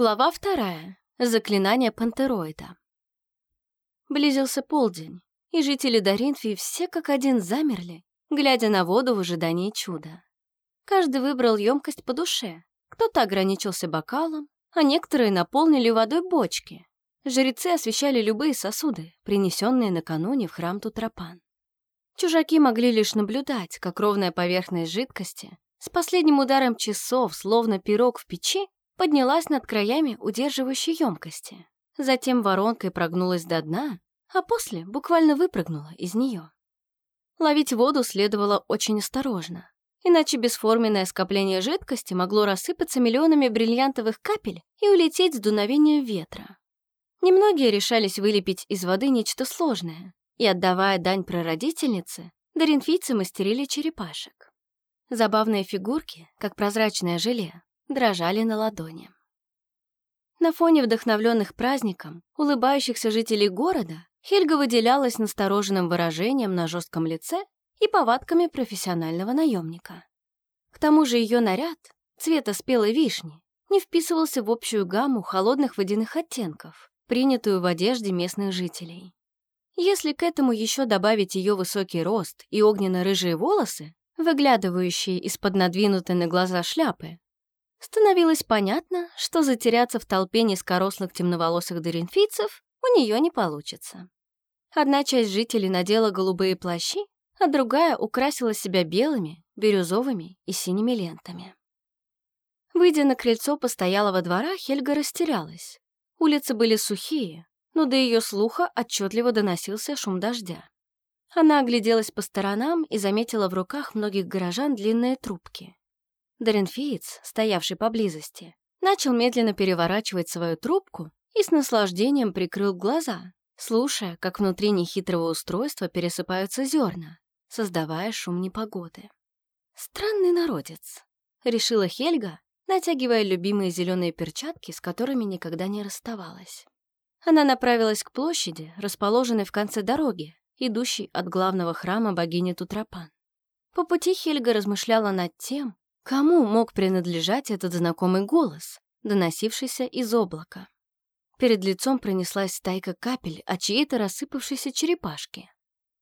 Глава вторая. Заклинание пантероида. Близился полдень, и жители Даринфии все как один замерли, глядя на воду в ожидании чуда. Каждый выбрал емкость по душе. Кто-то ограничился бокалом, а некоторые наполнили водой бочки. Жрецы освещали любые сосуды, принесенные накануне в храм Тутрапан. Чужаки могли лишь наблюдать, как ровная поверхность жидкости с последним ударом часов, словно пирог в печи, поднялась над краями удерживающей емкости. Затем воронкой прогнулась до дна, а после буквально выпрыгнула из нее. Ловить воду следовало очень осторожно, иначе бесформенное скопление жидкости могло рассыпаться миллионами бриллиантовых капель и улететь с дуновением ветра. Немногие решались вылепить из воды нечто сложное, и, отдавая дань прародительнице, даринфийцы мастерили черепашек. Забавные фигурки, как прозрачное желе, дрожали на ладони. На фоне вдохновленных праздником, улыбающихся жителей города, Хельга выделялась настороженным выражением на жестком лице и повадками профессионального наемника. К тому же ее наряд, цвета спелой вишни, не вписывался в общую гамму холодных водяных оттенков, принятую в одежде местных жителей. Если к этому еще добавить ее высокий рост и огненно-рыжие волосы, выглядывающие из-под надвинутой на глаза шляпы, Становилось понятно, что затеряться в толпе низкорослых темноволосых доринфийцев у нее не получится. Одна часть жителей надела голубые плащи, а другая украсила себя белыми, бирюзовыми и синими лентами. Выйдя на крыльцо постоялого двора, Хельга растерялась. Улицы были сухие, но до ее слуха отчетливо доносился шум дождя. Она огляделась по сторонам и заметила в руках многих горожан длинные трубки. Доренфиец, стоявший поблизости, начал медленно переворачивать свою трубку и с наслаждением прикрыл глаза, слушая, как внутри нехитрого устройства пересыпаются зерна, создавая шум непогоды. «Странный народец», — решила Хельга, натягивая любимые зеленые перчатки, с которыми никогда не расставалась. Она направилась к площади, расположенной в конце дороги, идущей от главного храма богини Тутрапан. По пути Хельга размышляла над тем, Кому мог принадлежать этот знакомый голос, доносившийся из облака? Перед лицом пронеслась стайка капель от чьей-то рассыпавшейся черепашки.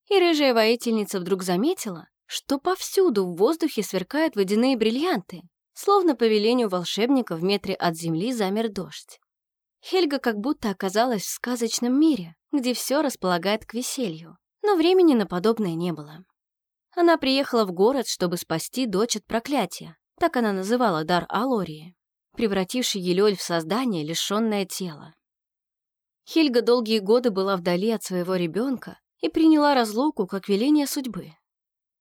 И рыжая воительница вдруг заметила, что повсюду в воздухе сверкают водяные бриллианты, словно по велению волшебника в метре от земли замер дождь. Хельга как будто оказалась в сказочном мире, где все располагает к веселью, но времени на подобное не было. Она приехала в город, чтобы спасти дочь от проклятия, так она называла дар Алории, превративший Елёль в создание, лишённое тела. Хельга долгие годы была вдали от своего ребенка и приняла разлуку как веление судьбы.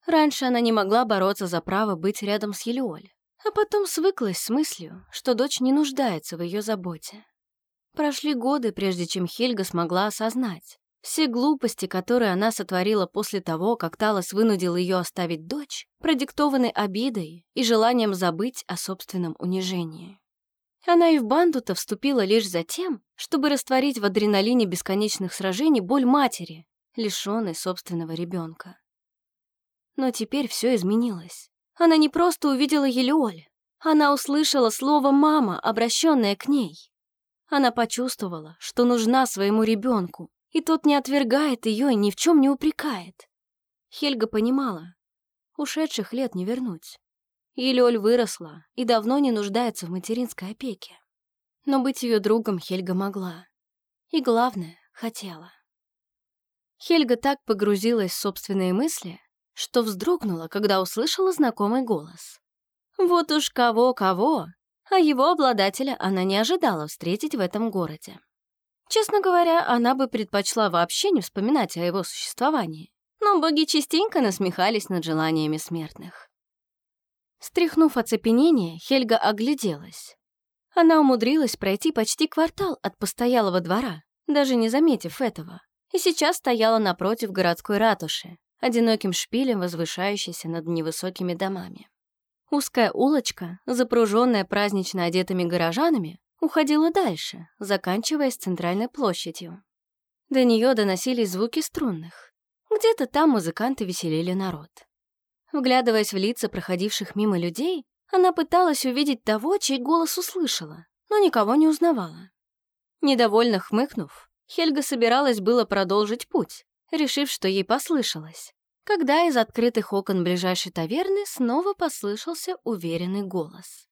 Раньше она не могла бороться за право быть рядом с Елеоль, а потом свыклась с мыслью, что дочь не нуждается в ее заботе. Прошли годы, прежде чем Хельга смогла осознать, все глупости, которые она сотворила после того, как Талос вынудил ее оставить дочь, продиктованы обидой и желанием забыть о собственном унижении. Она и в банду-то вступила лишь за тем, чтобы растворить в адреналине бесконечных сражений боль матери, лишенной собственного ребенка. Но теперь все изменилось. Она не просто увидела Елеоль, она услышала слово «мама», обращенное к ней. Она почувствовала, что нужна своему ребенку, и тот не отвергает ее и ни в чем не упрекает. Хельга понимала, ушедших лет не вернуть. Елёль выросла и давно не нуждается в материнской опеке. Но быть ее другом Хельга могла. И главное, хотела. Хельга так погрузилась в собственные мысли, что вздрогнула, когда услышала знакомый голос. Вот уж кого-кого, а его обладателя она не ожидала встретить в этом городе. Честно говоря, она бы предпочла вообще не вспоминать о его существовании. Но боги частенько насмехались над желаниями смертных. Стряхнув оцепенение, Хельга огляделась. Она умудрилась пройти почти квартал от постоялого двора, даже не заметив этого, и сейчас стояла напротив городской ратуши, одиноким шпилем, возвышающейся над невысокими домами. Узкая улочка, запруженная празднично одетыми горожанами, уходила дальше, заканчиваясь центральной площадью. До нее доносились звуки струнных. Где-то там музыканты веселили народ. Вглядываясь в лица проходивших мимо людей, она пыталась увидеть того, чей голос услышала, но никого не узнавала. Недовольно хмыкнув, Хельга собиралась было продолжить путь, решив, что ей послышалось, когда из открытых окон ближайшей таверны снова послышался уверенный голос.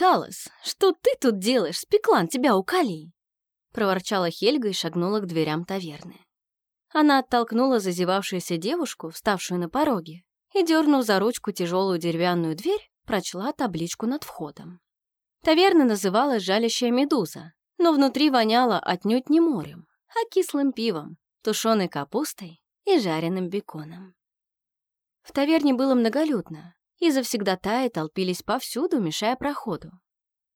«Талос, что ты тут делаешь? Спеклан тебя укали!» проворчала Хельга и шагнула к дверям таверны. Она оттолкнула зазевавшуюся девушку, вставшую на пороге, и, дернув за ручку тяжелую деревянную дверь, прочла табличку над входом. Таверна называлась «Жалящая медуза», но внутри воняло отнюдь не морем, а кислым пивом, тушеной капустой и жареным беконом. В таверне было многолюдно, и завсегдатаи толпились повсюду, мешая проходу.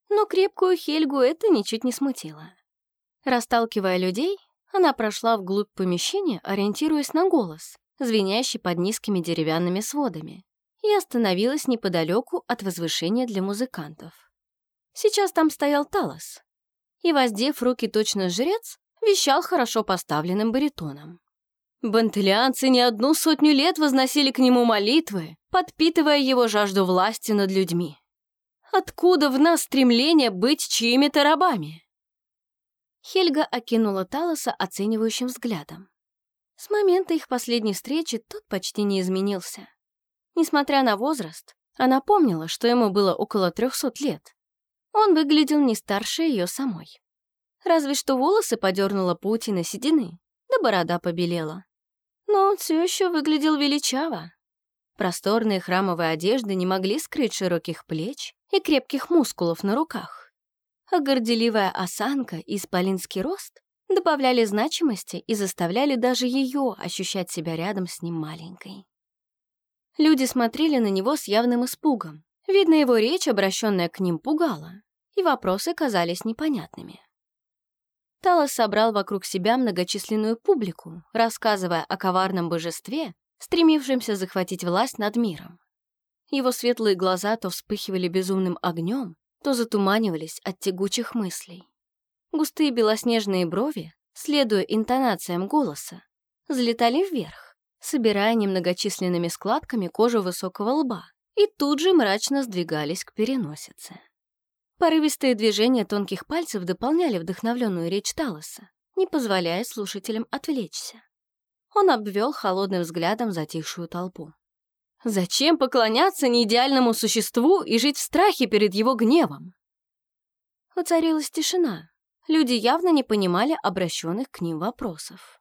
Но крепкую Хельгу это ничуть не смутило. Расталкивая людей, она прошла вглубь помещения, ориентируясь на голос, звенящий под низкими деревянными сводами, и остановилась неподалеку от возвышения для музыкантов. Сейчас там стоял Талос, и, воздев руки точно жрец, вещал хорошо поставленным баритоном. Бантелианцы не одну сотню лет возносили к нему молитвы, подпитывая его жажду власти над людьми. Откуда в нас стремление быть чьими-то рабами? Хельга окинула Талоса оценивающим взглядом. С момента их последней встречи тот почти не изменился. Несмотря на возраст, она помнила, что ему было около трехсот лет, он выглядел не старше ее самой. Разве что волосы подернула паутина седины, да борода побелела. Но он все еще выглядел величаво. Просторные храмовые одежды не могли скрыть широких плеч и крепких мускулов на руках. А горделивая осанка и исполинский рост добавляли значимости и заставляли даже ее ощущать себя рядом с ним маленькой. Люди смотрели на него с явным испугом. Видно, его речь, обращенная к ним, пугала и вопросы казались непонятными. Талос собрал вокруг себя многочисленную публику, рассказывая о коварном божестве, стремившемся захватить власть над миром. Его светлые глаза то вспыхивали безумным огнем, то затуманивались от тягучих мыслей. Густые белоснежные брови, следуя интонациям голоса, взлетали вверх, собирая немногочисленными складками кожу высокого лба, и тут же мрачно сдвигались к переносице. Порывистые движения тонких пальцев дополняли вдохновленную речь Талоса, не позволяя слушателям отвлечься. Он обвел холодным взглядом затихшую толпу. Зачем поклоняться неидеальному существу и жить в страхе перед его гневом? Воцарилась тишина. Люди явно не понимали обращенных к ним вопросов.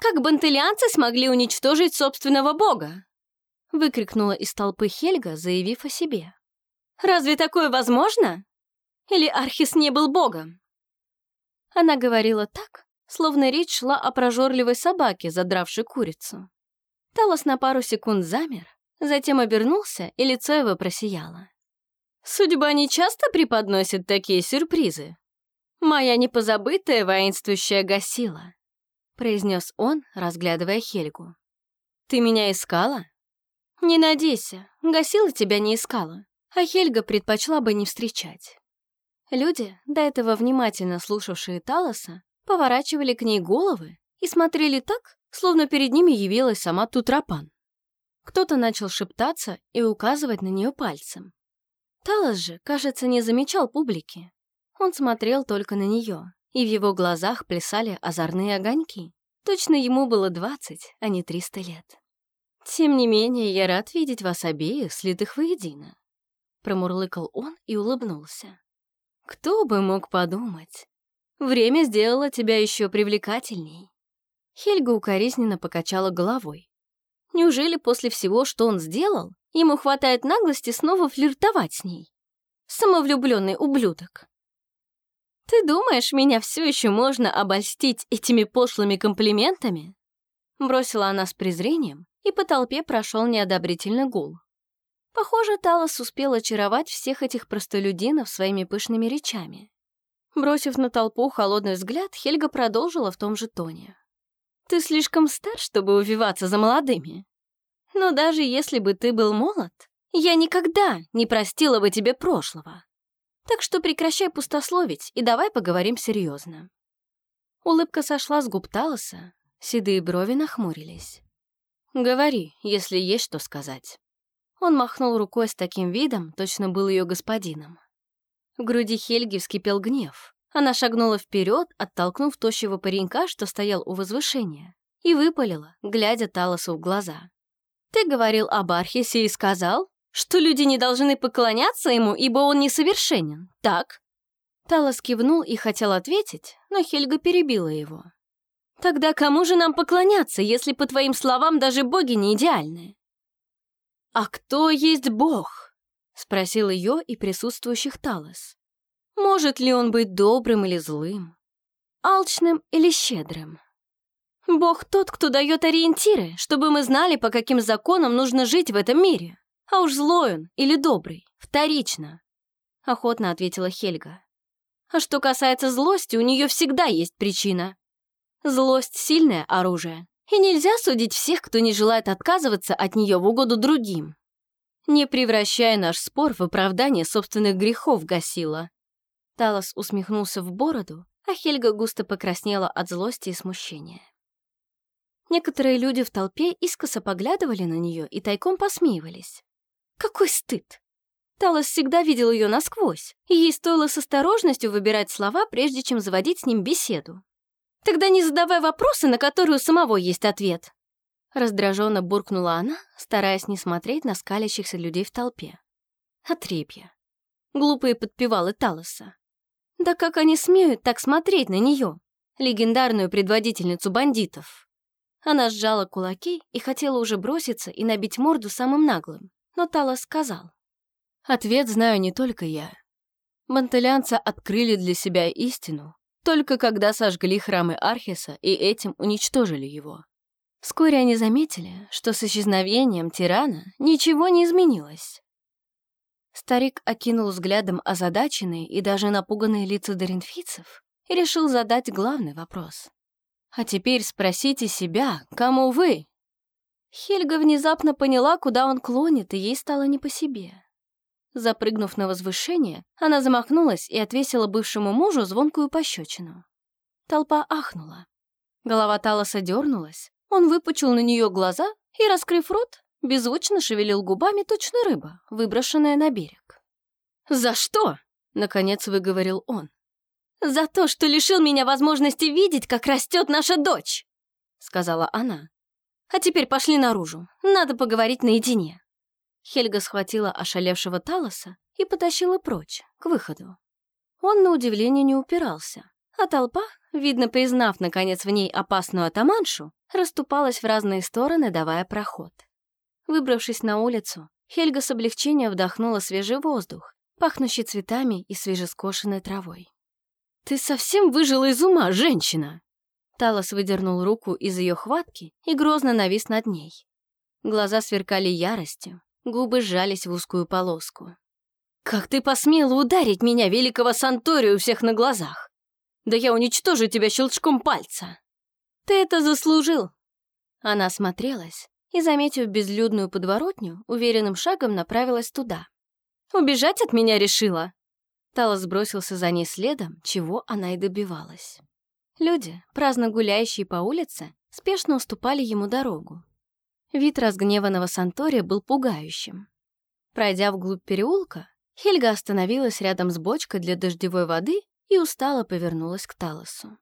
«Как бантелианцы смогли уничтожить собственного бога?» выкрикнула из толпы Хельга, заявив о себе. «Разве такое возможно?» Или Архис не был богом? Она говорила так, словно речь шла о прожорливой собаке, задравшей курицу. Талос на пару секунд замер, затем обернулся, и лицо его просияло. «Судьба не часто преподносит такие сюрпризы. Моя непозабытая воинствующая гасила», — произнес он, разглядывая Хельгу. «Ты меня искала?» «Не надейся, гасила тебя не искала, а Хельга предпочла бы не встречать». Люди, до этого внимательно слушавшие Талоса, поворачивали к ней головы и смотрели так, словно перед ними явилась сама Тутрапан. Кто-то начал шептаться и указывать на нее пальцем. Талос же, кажется, не замечал публики. Он смотрел только на нее, и в его глазах плясали озорные огоньки. Точно ему было двадцать, а не триста лет. «Тем не менее, я рад видеть вас обеих, слитых воедино», — промурлыкал он и улыбнулся. Кто бы мог подумать? Время сделало тебя еще привлекательней. Хельга укоризненно покачала головой. Неужели после всего, что он сделал, ему хватает наглости снова флиртовать с ней? Самовлюбленный ублюдок. Ты думаешь, меня все еще можно обольстить этими пошлыми комплиментами? Бросила она с презрением, и по толпе прошел неодобрительный гул. Похоже, Талос успел очаровать всех этих простолюдинов своими пышными речами. Бросив на толпу холодный взгляд, Хельга продолжила в том же тоне. «Ты слишком стар, чтобы увиваться за молодыми. Но даже если бы ты был молод, я никогда не простила бы тебе прошлого. Так что прекращай пустословить и давай поговорим серьезно». Улыбка сошла с губ Талоса, седые брови нахмурились. «Говори, если есть что сказать». Он махнул рукой с таким видом, точно был ее господином. В груди Хельги вскипел гнев. Она шагнула вперед, оттолкнув тощего паренька, что стоял у возвышения, и выпалила, глядя Талосу в глаза. «Ты говорил об Архисе и сказал, что люди не должны поклоняться ему, ибо он несовершенен, так?» Талос кивнул и хотел ответить, но Хельга перебила его. «Тогда кому же нам поклоняться, если, по твоим словам, даже боги не идеальны?» «А кто есть бог?» — спросил ее и присутствующих Талос. «Может ли он быть добрым или злым? Алчным или щедрым?» «Бог тот, кто дает ориентиры, чтобы мы знали, по каким законам нужно жить в этом мире. А уж злой он или добрый, вторично», — охотно ответила Хельга. А что касается злости, у нее всегда есть причина. Злость — сильное оружие, и нельзя судить всех, кто не желает отказываться от нее в угоду другим. Не превращая наш спор в оправдание собственных грехов, Гасила. Талос усмехнулся в бороду, а Хельга густо покраснела от злости и смущения. Некоторые люди в толпе искоса поглядывали на нее и тайком посмеивались. Какой стыд! Талос всегда видел ее насквозь, и ей стоило с осторожностью выбирать слова, прежде чем заводить с ним беседу. «Тогда не задавай вопросы, на которые у самого есть ответ!» Раздраженно буркнула она, стараясь не смотреть на скалящихся людей в толпе. Отрепья. Глупые подпевалы Талоса. Да как они смеют так смотреть на нее, легендарную предводительницу бандитов? Она сжала кулаки и хотела уже броситься и набить морду самым наглым, но Талос сказал. Ответ знаю не только я. Мантелянцы открыли для себя истину, только когда сожгли храмы Архиса и этим уничтожили его. Вскоре они заметили, что с исчезновением тирана ничего не изменилось. Старик окинул взглядом озадаченные и даже напуганные лица доринфийцев и решил задать главный вопрос. «А теперь спросите себя, кому вы?» Хельга внезапно поняла, куда он клонит, и ей стало не по себе. Запрыгнув на возвышение, она замахнулась и отвесила бывшему мужу звонкую пощечину. Толпа ахнула. Голова Талоса дернулась, он выпучил на нее глаза и, раскрыв рот, беззвучно шевелил губами точно рыба, выброшенная на берег. «За что?» — наконец выговорил он. «За то, что лишил меня возможности видеть, как растет наша дочь!» — сказала она. «А теперь пошли наружу, надо поговорить наедине». Хельга схватила ошалевшего Талоса и потащила прочь, к выходу. Он, на удивление, не упирался, а толпа, видно, признав, наконец, в ней опасную атаманшу, расступалась в разные стороны, давая проход. Выбравшись на улицу, Хельга с облегчением вдохнула свежий воздух, пахнущий цветами и свежескошенной травой. «Ты совсем выжила из ума, женщина!» Талос выдернул руку из ее хватки и грозно навис над ней. Глаза сверкали яростью, Губы сжались в узкую полоску. «Как ты посмела ударить меня, великого Санторию, у всех на глазах? Да я уничтожу тебя щелчком пальца!» «Ты это заслужил!» Она смотрелась и, заметив безлюдную подворотню, уверенным шагом направилась туда. «Убежать от меня решила!» Талос бросился за ней следом, чего она и добивалась. Люди, праздно гуляющие по улице, спешно уступали ему дорогу, Вид разгневанного Сантори был пугающим. Пройдя вглубь переулка, Хельга остановилась рядом с бочкой для дождевой воды и устало повернулась к Талосу.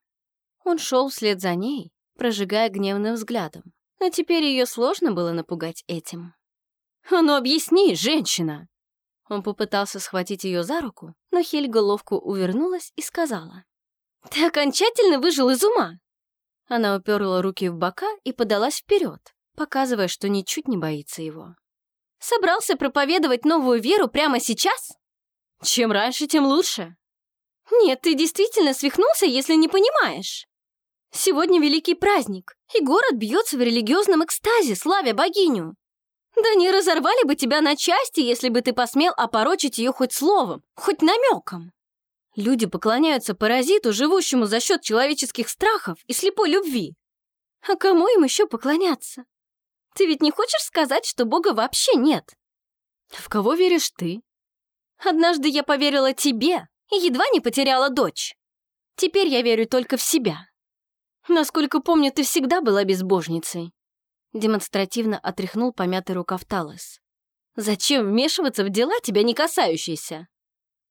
Он шел вслед за ней, прожигая гневным взглядом, но теперь ее сложно было напугать этим. «А «Ну объясни, женщина!» Он попытался схватить ее за руку, но Хельга ловко увернулась и сказала. «Ты окончательно выжил из ума!» Она уперла руки в бока и подалась вперед, показывая, что ничуть не боится его. «Собрался проповедовать новую веру прямо сейчас? Чем раньше, тем лучше. Нет, ты действительно свихнулся, если не понимаешь. Сегодня великий праздник, и город бьется в религиозном экстазе, славя богиню. Да не разорвали бы тебя на части, если бы ты посмел опорочить ее хоть словом, хоть намеком. Люди поклоняются паразиту, живущему за счет человеческих страхов и слепой любви. А кому им еще поклоняться? Ты ведь не хочешь сказать, что Бога вообще нет? В кого веришь ты? Однажды я поверила тебе едва не потеряла дочь. Теперь я верю только в себя. Насколько помню, ты всегда была безбожницей. Демонстративно отряхнул помятый рукав Талос. Зачем вмешиваться в дела, тебя не касающиеся?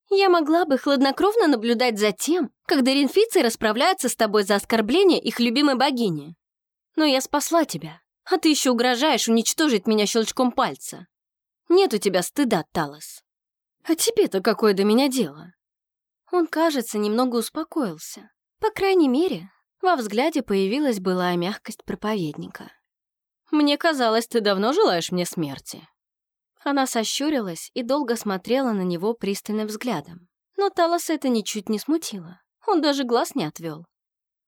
Я могла бы хладнокровно наблюдать за тем, как доринфийцы расправляются с тобой за оскорбление их любимой богини. Но я спасла тебя, а ты еще угрожаешь уничтожить меня щелчком пальца. Нет у тебя стыда, Талос. А тебе-то какое до меня дело? Он, кажется, немного успокоился. По крайней мере, во взгляде появилась былая мягкость проповедника. «Мне казалось, ты давно желаешь мне смерти». Она сощурилась и долго смотрела на него пристальным взглядом. Но Талос это ничуть не смутило. Он даже глаз не отвел.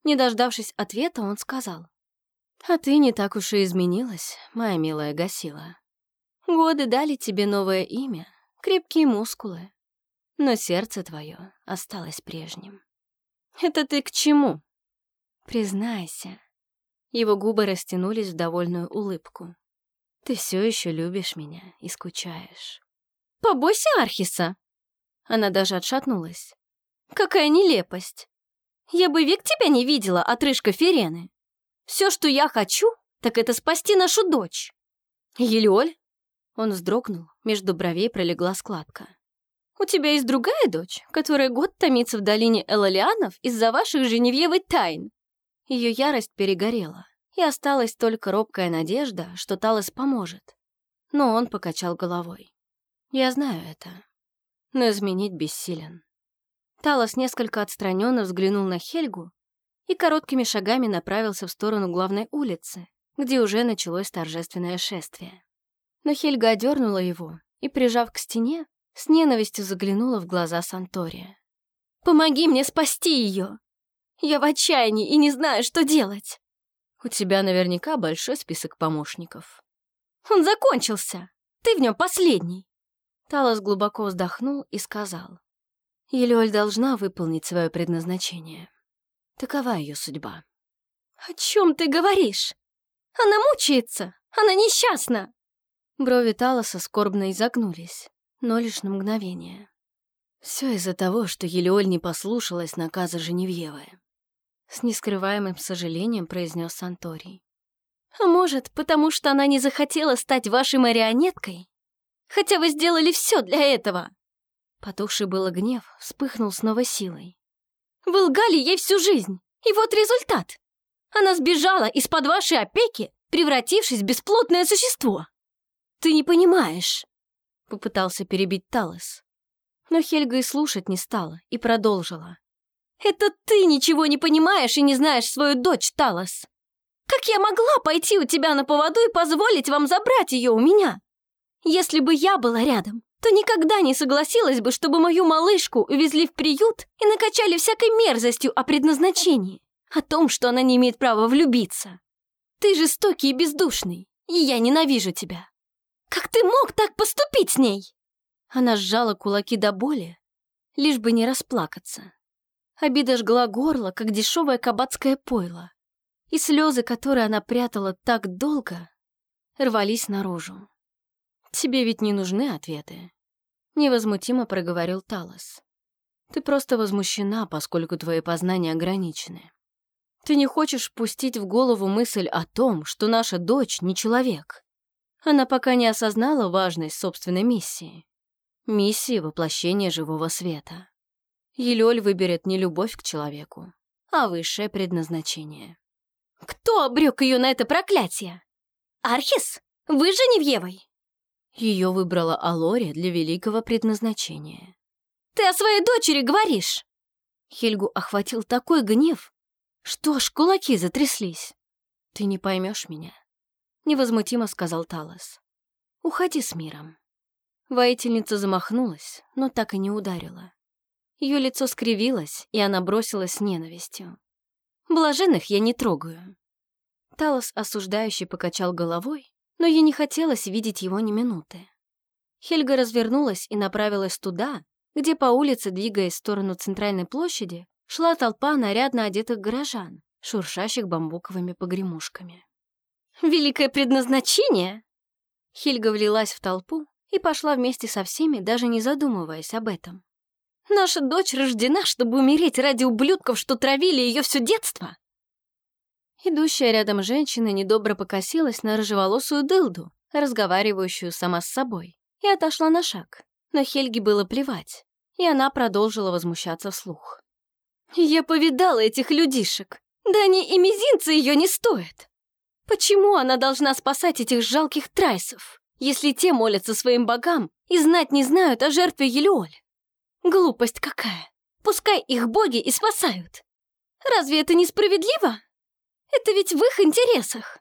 Не дождавшись ответа, он сказал. «А ты не так уж и изменилась, моя милая Гасила. Годы дали тебе новое имя, крепкие мускулы, но сердце твое осталось прежним». «Это ты к чему?» «Признайся». Его губы растянулись в довольную улыбку. Ты все еще любишь меня и скучаешь. Побойся Архиса!» Она даже отшатнулась. «Какая нелепость! Я бы век тебя не видела, отрыжка Ферены. Все, что я хочу, так это спасти нашу дочь. Елёль?» Он вздрогнул, между бровей пролегла складка. «У тебя есть другая дочь, которая год томится в долине Элолианов из-за ваших Женевьевой тайн?» Ее ярость перегорела и осталась только робкая надежда, что Талос поможет. Но он покачал головой. «Я знаю это, но изменить бессилен». Талос несколько отстраненно взглянул на Хельгу и короткими шагами направился в сторону главной улицы, где уже началось торжественное шествие. Но Хельга одернула его и, прижав к стене, с ненавистью заглянула в глаза Сантория. «Помоги мне спасти ее! Я в отчаянии и не знаю, что делать!» У тебя наверняка большой список помощников. Он закончился. Ты в нем последний. Талос глубоко вздохнул и сказал. Елёль должна выполнить свое предназначение. Такова ее судьба. О чем ты говоришь? Она мучается. Она несчастна. Брови Талоса скорбно изогнулись, но лишь на мгновение. Все из-за того, что Елеоль не послушалась наказа Женевьевы. С нескрываемым сожалением произнес Санторий. «А может, потому что она не захотела стать вашей марионеткой? Хотя вы сделали все для этого!» Потухший было гнев вспыхнул с новой силой. «Вы лгали ей всю жизнь, и вот результат! Она сбежала из-под вашей опеки, превратившись в бесплотное существо!» «Ты не понимаешь!» — попытался перебить Талос. Но Хельга и слушать не стала и продолжила. Это ты ничего не понимаешь и не знаешь свою дочь, Талос. Как я могла пойти у тебя на поводу и позволить вам забрать ее у меня? Если бы я была рядом, то никогда не согласилась бы, чтобы мою малышку увезли в приют и накачали всякой мерзостью о предназначении, о том, что она не имеет права влюбиться. Ты жестокий и бездушный, и я ненавижу тебя. Как ты мог так поступить с ней?» Она сжала кулаки до боли, лишь бы не расплакаться. Обида жгла горло, как дешевое кабацкое пойло. И слезы, которые она прятала так долго, рвались наружу. «Тебе ведь не нужны ответы», — невозмутимо проговорил Талос. «Ты просто возмущена, поскольку твои познания ограничены. Ты не хочешь пустить в голову мысль о том, что наша дочь не человек. Она пока не осознала важность собственной миссии. Миссии воплощения живого света. Елёль выберет не любовь к человеку, а высшее предназначение. «Кто обрек ее на это проклятие? Архис? Вы же Невьевой?» Ее выбрала Алори для великого предназначения. «Ты о своей дочери говоришь?» Хельгу охватил такой гнев, что аж кулаки затряслись. «Ты не поймешь меня», — невозмутимо сказал Талос. «Уходи с миром». Воительница замахнулась, но так и не ударила. Ее лицо скривилось, и она бросилась с ненавистью. «Блаженных я не трогаю». Талос осуждающий покачал головой, но ей не хотелось видеть его ни минуты. Хельга развернулась и направилась туда, где по улице, двигаясь в сторону центральной площади, шла толпа нарядно одетых горожан, шуршащих бамбуковыми погремушками. «Великое предназначение!» Хельга влилась в толпу и пошла вместе со всеми, даже не задумываясь об этом. Наша дочь рождена, чтобы умереть ради ублюдков, что травили ее все детство. Идущая рядом женщина недобро покосилась на рыжеволосую дылду, разговаривающую сама с собой, и отошла на шаг. Но Хельге было плевать. и она продолжила возмущаться вслух. «Я повидала этих людишек. Да они и мизинцы ее не стоят. Почему она должна спасать этих жалких трайсов, если те молятся своим богам и знать не знают о жертве Елеоль? Глупость какая! Пускай их боги и спасают. Разве это несправедливо? Это ведь в их интересах.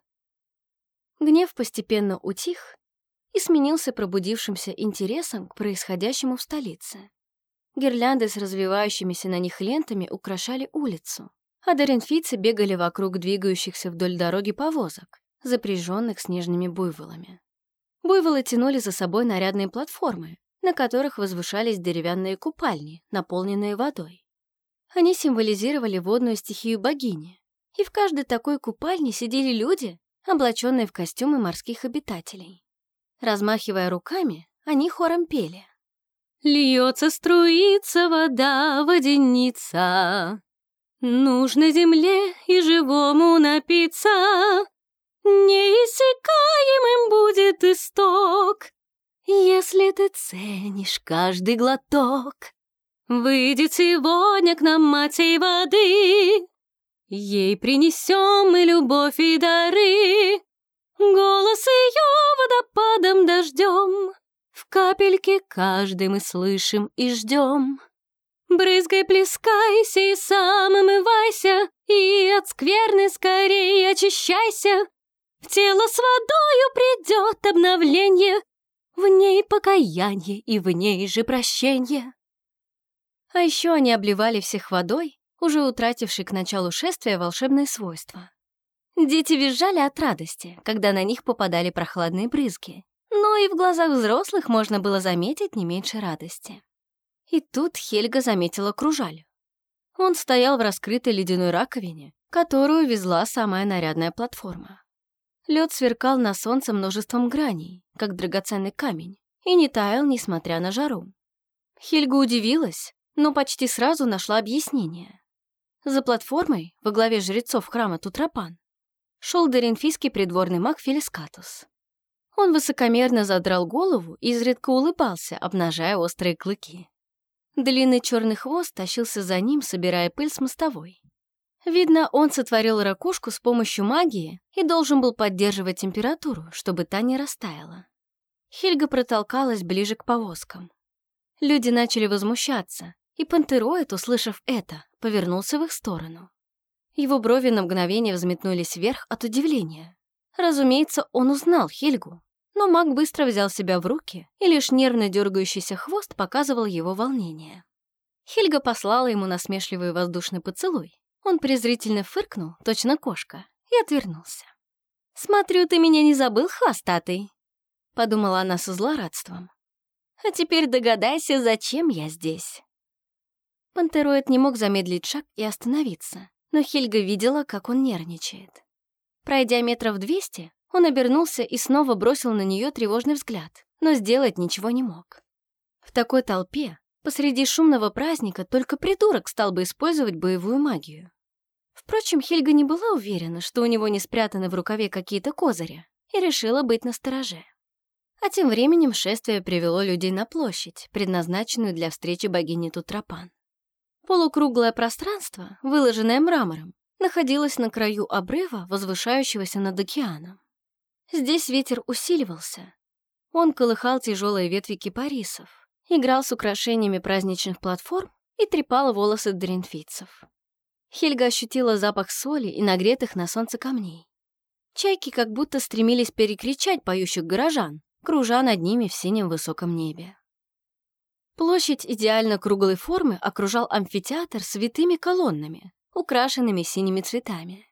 Гнев постепенно утих и сменился пробудившимся интересом к происходящему в столице. Гирлянды с развивающимися на них лентами украшали улицу, а доренфийцы бегали вокруг двигающихся вдоль дороги повозок, запряженных снежными буйволами. Буйволы тянули за собой нарядные платформы, на которых возвышались деревянные купальни, наполненные водой. Они символизировали водную стихию богини, и в каждой такой купальне сидели люди, облаченные в костюмы морских обитателей. Размахивая руками, они хором пели. «Льется, струится вода, водяница, Нужно земле и живому напиться, Неиссякаемым будет исток, Если ты ценишь каждый глоток. Выйдет сегодня к нам матей воды, Ей принесем мы любовь и дары, Голос ее водопадом дождем, В капельке каждый мы слышим и ждем. Брызгай, плескайся и сам омывайся, И от скверны скорее очищайся. В тело с водою придет обновление, В ней покаяние и в ней же прощение. А еще они обливали всех водой, уже утратившей к началу шествия волшебные свойства. Дети визжали от радости, когда на них попадали прохладные брызги, но и в глазах взрослых можно было заметить не меньше радости. И тут Хельга заметила кружаль. Он стоял в раскрытой ледяной раковине, которую везла самая нарядная платформа. Лед сверкал на солнце множеством граней, как драгоценный камень, и не таял, несмотря на жару. Хельга удивилась, но почти сразу нашла объяснение. За платформой, во главе жрецов храма Тутрапан, шел доренфийский придворный маг Фелискатус. Он высокомерно задрал голову и изредка улыбался, обнажая острые клыки. Длинный черный хвост тащился за ним, собирая пыль с мостовой. Видно, он сотворил ракушку с помощью магии и должен был поддерживать температуру, чтобы та не растаяла. Хельга протолкалась ближе к повозкам. Люди начали возмущаться, и пантероид, услышав это, повернулся в их сторону. Его брови на мгновение взметнулись вверх от удивления. Разумеется, он узнал Хельгу, но маг быстро взял себя в руки, и лишь нервно дергающийся хвост показывал его волнение. Хельга послала ему насмешливый воздушный поцелуй. Он презрительно фыркнул, точно кошка, и отвернулся. «Смотрю, ты меня не забыл, хвостатый», — подумала она со злорадством. «А теперь догадайся, зачем я здесь». Пантероид не мог замедлить шаг и остановиться, но Хельга видела, как он нервничает. Пройдя метров двести, он обернулся и снова бросил на нее тревожный взгляд, но сделать ничего не мог. В такой толпе, посреди шумного праздника, только придурок стал бы использовать боевую магию. Впрочем, Хельга не была уверена, что у него не спрятаны в рукаве какие-то козыри, и решила быть настороже. А тем временем шествие привело людей на площадь, предназначенную для встречи богини Тутрапан. Полукруглое пространство, выложенное мрамором, находилось на краю обрыва, возвышающегося над океаном. Здесь ветер усиливался. Он колыхал тяжелые ветви кипарисов, играл с украшениями праздничных платформ и трепал волосы дринфийцев. Хельга ощутила запах соли и нагретых на солнце камней. Чайки как будто стремились перекричать поющих горожан, кружа над ними в синем высоком небе. Площадь идеально круглой формы окружал амфитеатр с витыми колоннами, украшенными синими цветами.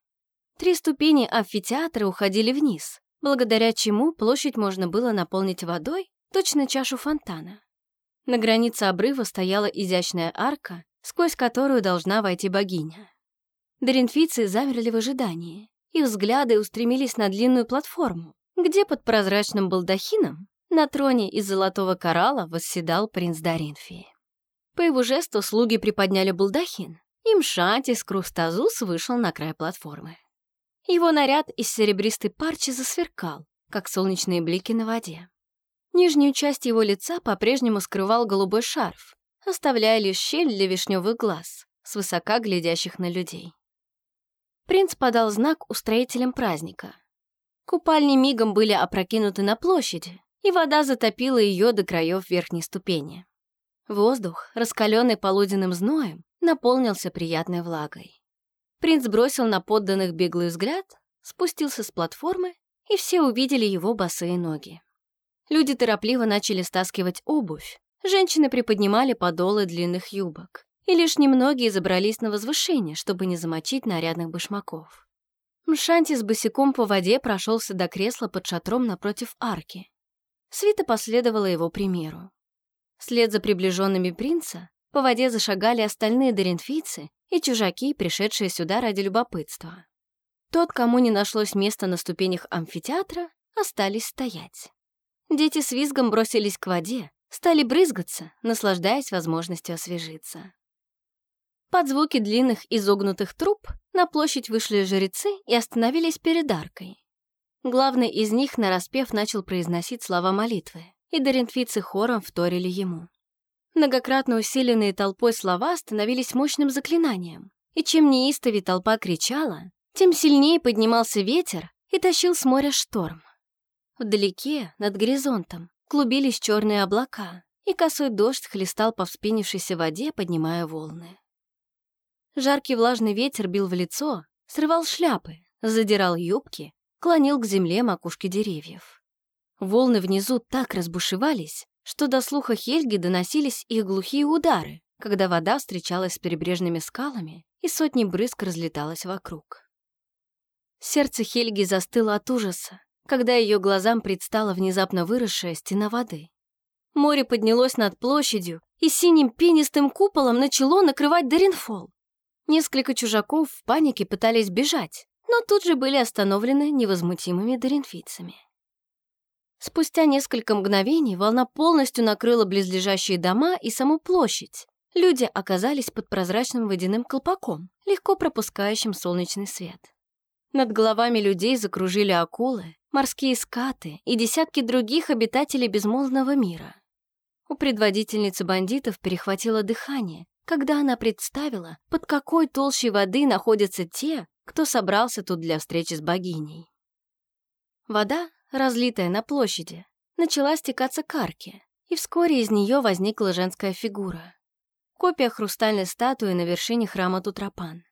Три ступени амфитеатра уходили вниз, благодаря чему площадь можно было наполнить водой, точно чашу фонтана. На границе обрыва стояла изящная арка, сквозь которую должна войти богиня. Доринфийцы замерли в ожидании, и взгляды устремились на длинную платформу, где под прозрачным балдахином на троне из золотого коралла восседал принц Даринфии. По его жесту слуги приподняли балдахин, и Мшатис Крустазус вышел на край платформы. Его наряд из серебристой парчи засверкал, как солнечные блики на воде. Нижнюю часть его лица по-прежнему скрывал голубой шарф, оставляя лишь щель для вишневых глаз, свысока глядящих на людей. Принц подал знак устроителям праздника. Купальни мигом были опрокинуты на площади, и вода затопила ее до краев верхней ступени. Воздух, раскаленный полуденным зноем, наполнился приятной влагой. Принц бросил на подданных беглый взгляд, спустился с платформы, и все увидели его босые ноги. Люди торопливо начали стаскивать обувь, женщины приподнимали подолы длинных юбок, и лишь немногие забрались на возвышение, чтобы не замочить нарядных башмаков. Мшанти с босиком по воде прошелся до кресла под шатром напротив арки. Свита последовала его примеру. Вслед за приближенными принца по воде зашагали остальные доринфийцы и чужаки, пришедшие сюда ради любопытства. Тот, кому не нашлось места на ступенях амфитеатра, остались стоять. Дети с визгом бросились к воде, стали брызгаться, наслаждаясь возможностью освежиться. Под звуки длинных изогнутых труб на площадь вышли жрецы и остановились перед аркой. Главный из них, нараспев, начал произносить слова молитвы, и доринфийцы хором вторили ему. Многократно усиленные толпой слова становились мощным заклинанием, и чем неистовее толпа кричала, тем сильнее поднимался ветер и тащил с моря шторм. Вдалеке, над горизонтом, клубились черные облака, и косой дождь хлестал по вспенившейся воде, поднимая волны. Жаркий влажный ветер бил в лицо, срывал шляпы, задирал юбки, клонил к земле макушки деревьев. Волны внизу так разбушевались, что до слуха Хельги доносились их глухие удары, когда вода встречалась с прибрежными скалами и сотни брызг разлеталась вокруг. Сердце Хельги застыло от ужаса, когда ее глазам предстала внезапно выросшая стена воды. Море поднялось над площадью и синим пенистым куполом начало накрывать Даринфол. Несколько чужаков в панике пытались бежать, но тут же были остановлены невозмутимыми даринфийцами. Спустя несколько мгновений волна полностью накрыла близлежащие дома и саму площадь. Люди оказались под прозрачным водяным колпаком, легко пропускающим солнечный свет. Над головами людей закружили акулы, морские скаты и десятки других обитателей безмолвного мира. У предводительницы бандитов перехватило дыхание, когда она представила, под какой толщей воды находятся те, кто собрался тут для встречи с богиней. Вода, разлитая на площади, начала стекаться к арке, и вскоре из нее возникла женская фигура. Копия хрустальной статуи на вершине храма Тутрапан.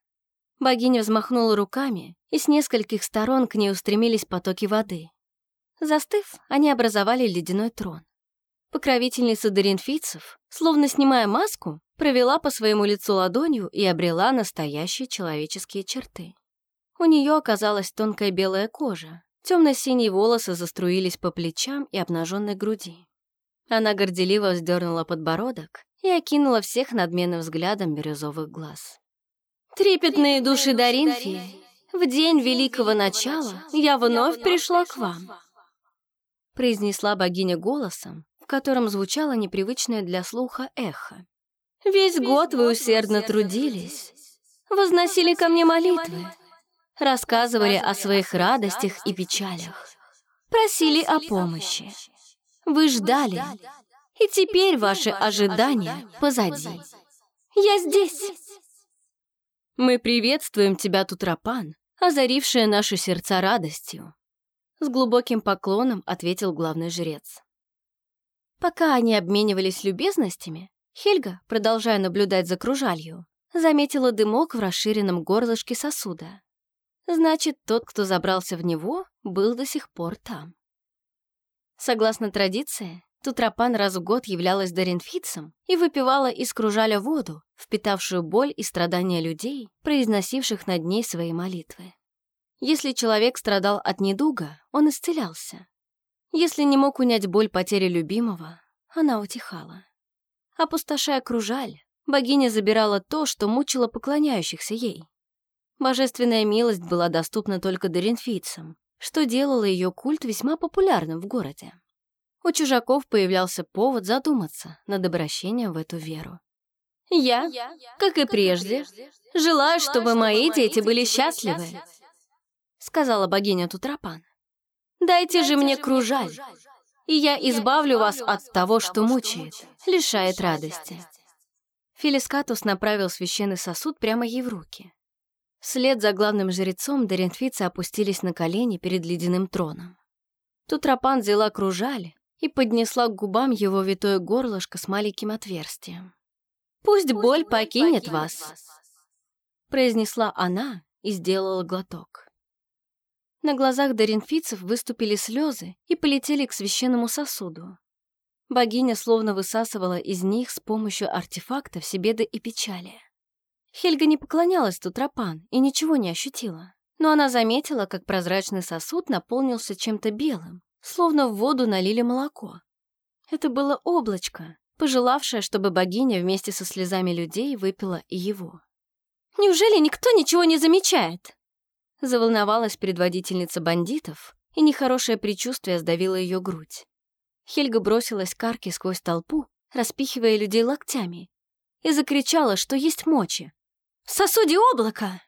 Богиня взмахнула руками, и с нескольких сторон к ней устремились потоки воды. Застыв, они образовали ледяной трон. Покровительница доринфийцев, словно снимая маску, провела по своему лицу ладонью и обрела настоящие человеческие черты. У нее оказалась тонкая белая кожа, темно-синие волосы заструились по плечам и обнаженной груди. Она горделиво вздернула подбородок и окинула всех надменным взглядом бирюзовых глаз. «Трепетные души Даринфии, в день великого начала я вновь пришла к вам», произнесла богиня голосом, в котором звучало непривычное для слуха эхо. «Весь год вы усердно трудились, возносили ко мне молитвы, рассказывали о своих радостях и печалях, просили о помощи. Вы ждали, и теперь ваши ожидания позади. Я здесь. Мы приветствуем тебя, Тутрапан, озарившая наши сердца радостью. С глубоким поклоном ответил главный жрец. Пока они обменивались любезностями, Хельга, продолжая наблюдать за кружалью, заметила дымок в расширенном горлышке сосуда. Значит, тот, кто забрался в него, был до сих пор там. Согласно традиции, Тутрапан раз в год являлась Доринфицем и выпивала из кружаля воду, впитавшую боль и страдания людей, произносивших над ней свои молитвы. Если человек страдал от недуга, он исцелялся. Если не мог унять боль потери любимого, она утихала. Опустошая кружаль, богиня забирала то, что мучило поклоняющихся ей. Божественная милость была доступна только доринфийцам, что делало ее культ весьма популярным в городе. У чужаков появлялся повод задуматься над обращением в эту веру. «Я, как и прежде, желаю, чтобы мои дети были счастливы», сказала богиня Тутрапан. «Дайте же мне кружаль, и я избавлю вас от того, что мучает, лишает радости». Фелискатус направил священный сосуд прямо ей в руки. Вслед за главным жрецом дорентфицы опустились на колени перед ледяным троном. Тут Рапан взяла кружаль и поднесла к губам его витое горлышко с маленьким отверстием. «Пусть, Пусть боль покинет, покинет вас», вас, произнесла она и сделала глоток. На глазах доринфийцев выступили слезы и полетели к священному сосуду. Богиня словно высасывала из них с помощью артефактов все беды и печали. Хельга не поклонялась Тутрапан и ничего не ощутила, но она заметила, как прозрачный сосуд наполнился чем-то белым, словно в воду налили молоко. Это было облачко, пожелавшее, чтобы богиня вместе со слезами людей выпила и его. «Неужели никто ничего не замечает?» Заволновалась предводительница бандитов, и нехорошее предчувствие сдавило ее грудь. Хельга бросилась к арке сквозь толпу, распихивая людей локтями, и закричала, что есть мочи. «В сосуде облако!»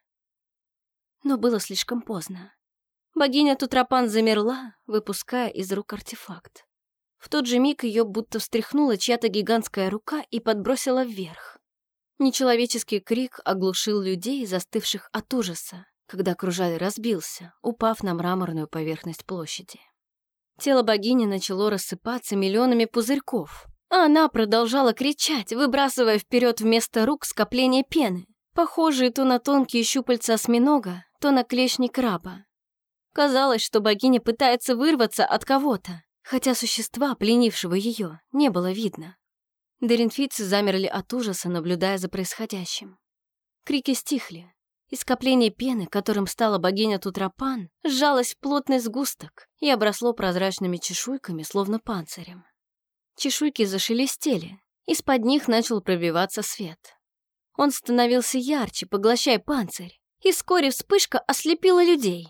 Но было слишком поздно. Богиня Тутрапан замерла, выпуская из рук артефакт. В тот же миг ее будто встряхнула чья-то гигантская рука и подбросила вверх. Нечеловеческий крик оглушил людей, застывших от ужаса, когда кружаль разбился, упав на мраморную поверхность площади. Тело богини начало рассыпаться миллионами пузырьков, а она продолжала кричать, выбрасывая вперед вместо рук скопление пены, похожие то на тонкие щупальца осьминога, то на клешни краба. Казалось, что богиня пытается вырваться от кого-то, хотя существа, пленившего ее, не было видно. Деринфийцы замерли от ужаса, наблюдая за происходящим. Крики стихли, и скопление пены, которым стала богиня Тутрапан, сжалось в плотный сгусток и обросло прозрачными чешуйками, словно панцирем. Чешуйки зашелестели, из-под них начал пробиваться свет. Он становился ярче, поглощая панцирь, и вскоре вспышка ослепила людей.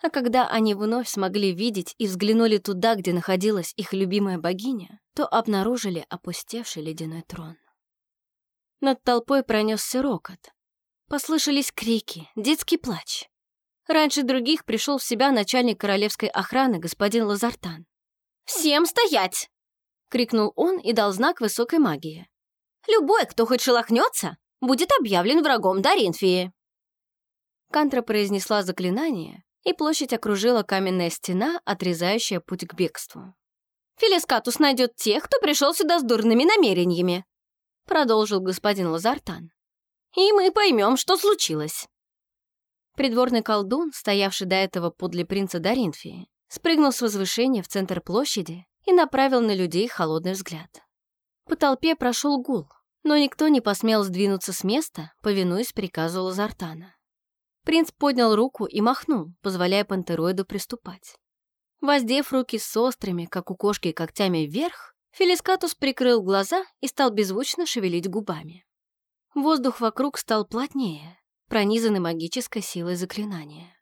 А когда они вновь смогли видеть и взглянули туда, где находилась их любимая богиня, то обнаружили опустевший ледяной трон. Над толпой пронесся рокот. Послышались крики, детский плач. Раньше других пришел в себя начальник королевской охраны господин Лазартан. «Всем стоять!» — крикнул он и дал знак высокой магии. «Любой, кто хоть шелохнется, будет объявлен врагом Даринфии». Кантра произнесла заклинание, и площадь окружила каменная стена, отрезающая путь к бегству. «Фелискатус найдет тех, кто пришел сюда с дурными намерениями», продолжил господин Лазартан. «И мы поймем, что случилось». Придворный колдун, стоявший до этого подле принца Даринфии, спрыгнул с возвышения в центр площади и направил на людей холодный взгляд. По толпе прошел гул, но никто не посмел сдвинуться с места, повинуясь приказу Лазартана. Принц поднял руку и махнул, позволяя пантероиду приступать. Воздев руки с острыми, как у кошки, когтями вверх, Фелискатус прикрыл глаза и стал беззвучно шевелить губами. Воздух вокруг стал плотнее, пронизанный магической силой заклинания.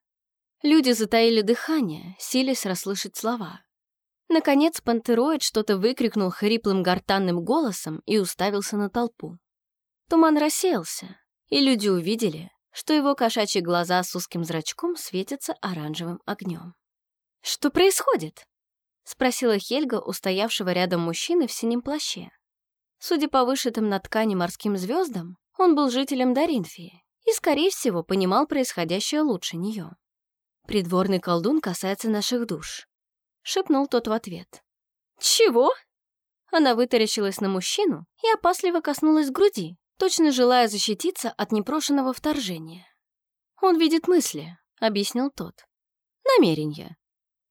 Люди затаили дыхание, силясь расслышать слова. Наконец пантероид что-то выкрикнул хриплым гортанным голосом и уставился на толпу. Туман рассеялся, и люди увидели, что его кошачьи глаза с узким зрачком светятся оранжевым огнем. «Что происходит?» — спросила Хельга у стоявшего рядом мужчины в синем плаще. Судя по вышитым на ткани морским звездам, он был жителем Даринфии и, скорее всего, понимал происходящее лучше нее. «Придворный колдун касается наших душ», — шепнул тот в ответ. «Чего?» Она вытаращилась на мужчину и опасливо коснулась груди, точно желая защититься от непрошенного вторжения. «Он видит мысли», — объяснил тот. «Намерения.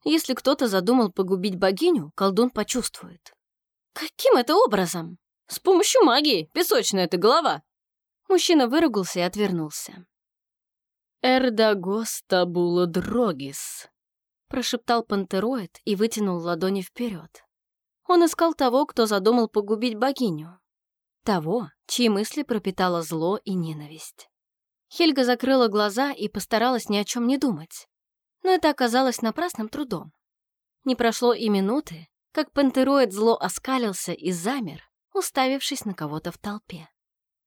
Если кто-то задумал погубить богиню, колдун почувствует». «Каким это образом?» «С помощью магии, песочная ты голова!» Мужчина выругался и отвернулся. «Эрдагос табула дрогис», — прошептал пантероид и вытянул ладони вперед. Он искал того, кто задумал погубить богиню. Того, чьи мысли пропитало зло и ненависть. Хельга закрыла глаза и постаралась ни о чем не думать. Но это оказалось напрасным трудом. Не прошло и минуты, как пантероид зло оскалился и замер, уставившись на кого-то в толпе.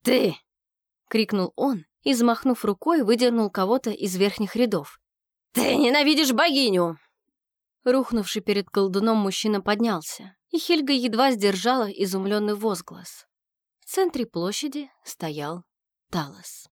«Ты!» — крикнул он и, взмахнув рукой, выдернул кого-то из верхних рядов. «Ты ненавидишь богиню!» Рухнувший перед колдуном мужчина поднялся, и Хельга едва сдержала изумленный возглас. центре площади стоял Талос.